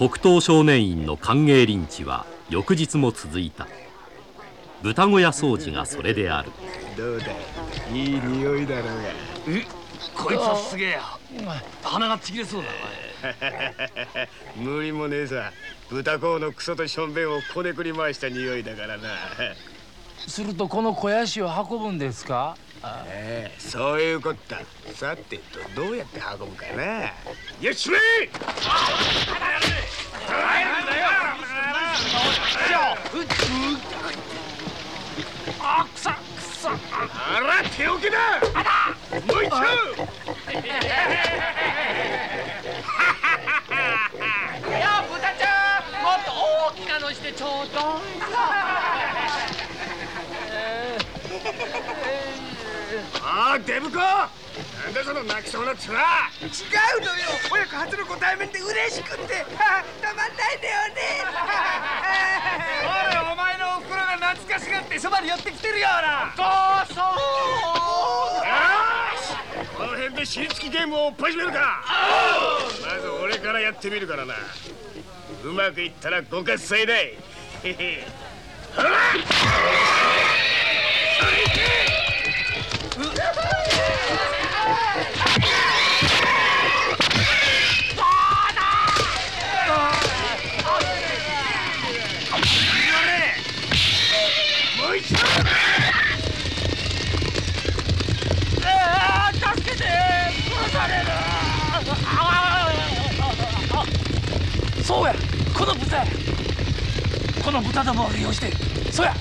黒糖少年院の歓迎リンチは翌日も続いた。豚小屋掃除がそれである。どうだ？いい匂いだろうがえ？こいつはすげえや。鼻がちぎれそうだ 無理もねえさ。豚公のクソとしょんべんをこねくり回した匂いだからなするとこの肥やしを運ぶんですか？ええそういうこった。さてとどうやって運ぶかな？よっしゃあくさくさあら手置きだもう一丁い。や豚ちゃんもっと大きなのしてちょうどああデブコなんだその泣きそうな面。違うのよ。親子初のご対面で嬉しくって。たまんないんだよね。おいお前のおふくろが懐かしがってそばに寄ってきてるよほらそうそうこの辺で知りつきゲームを始めるか。まず俺からやってみるからな。うまくいったらご喝采だいほらそうや。この豚やこの豚どもを利用してそうや。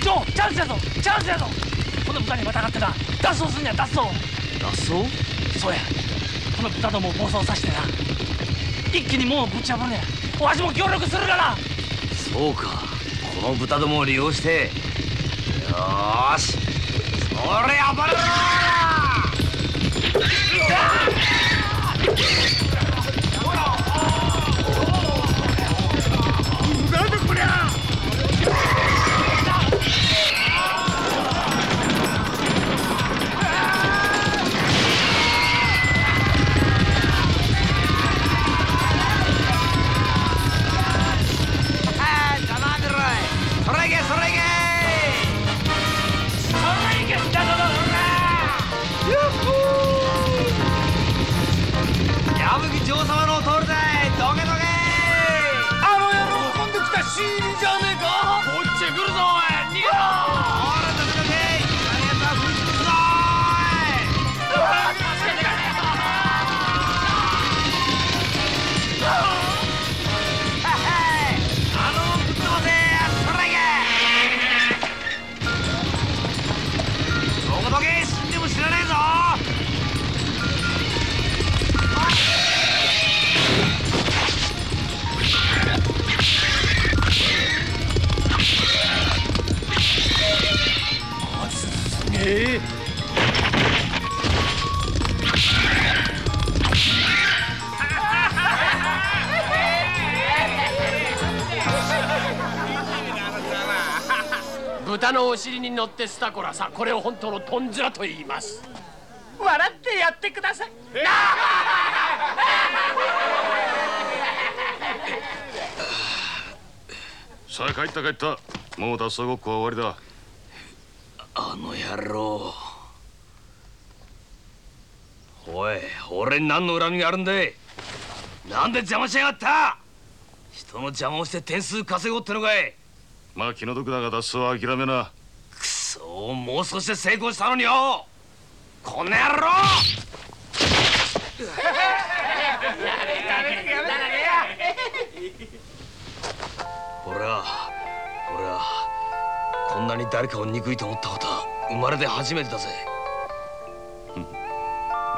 ジョーチャンスやぞ。チャンスやぞ。この豚にまたがってな脱走すんや脱走脱走そうや。この豚どもを暴走させてな。一気に門をぶち破るねんわしも協力するから。そうか。この豚どもを利用してーし。それ暴れろ see. 豚のお尻に乗ってスタコラさこれを本当のトンズラと言います。笑ってやってください。さあ帰った帰った。もう脱走ごっこは終わりだ。あの野郎。おい俺に何の恨みがあるんだい。なんで邪魔しやがった。人の邪魔をして点数稼ごうってのかいまあ気の毒だが脱走は諦めな。くそもう少しで成功したのによ！この野郎！俺は俺はこんなに誰かを憎いと思ったことは生まれて初めてだぜ。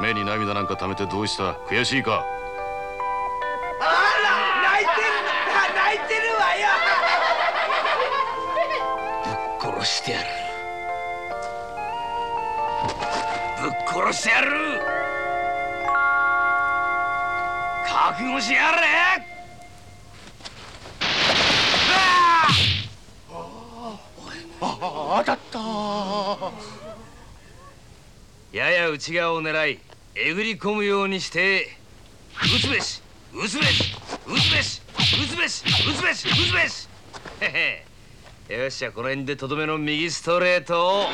目に涙なんか溜めてどうした？悔しいか？殺してやる。覚悟しやがれ。当たった。やや内側を狙いえぐり込むようにして撃つべし打つべし打つべし打つべし打つべし打つべし。へへ。よっしゃこの辺でとどめの右ストレートを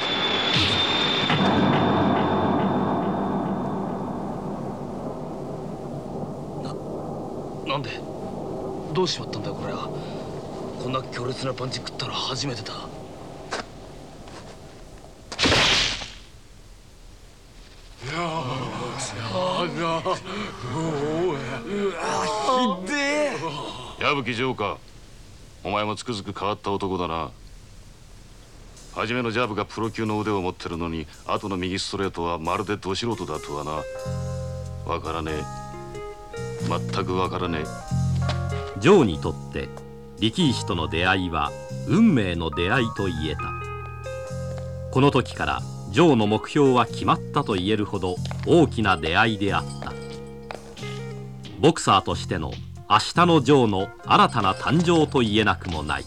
なんで？どうしまったんだこれは。こんな強烈なパンチ食ったの初めてだ。矢吹城かお前もつくづく変わった男だな。初めのジャブがプロ級の腕を持ってるのに後の右ストレートはまるでど素人だとはな。わからねえ。全くわからねえ。ジョーにとって力石との出会いは運命の出会いと言えた。この時からジョーの目標は決まったと言えるほど大きな出会いであった。ボクサーとしての明日のジョーの新たな誕生と言えなくもない。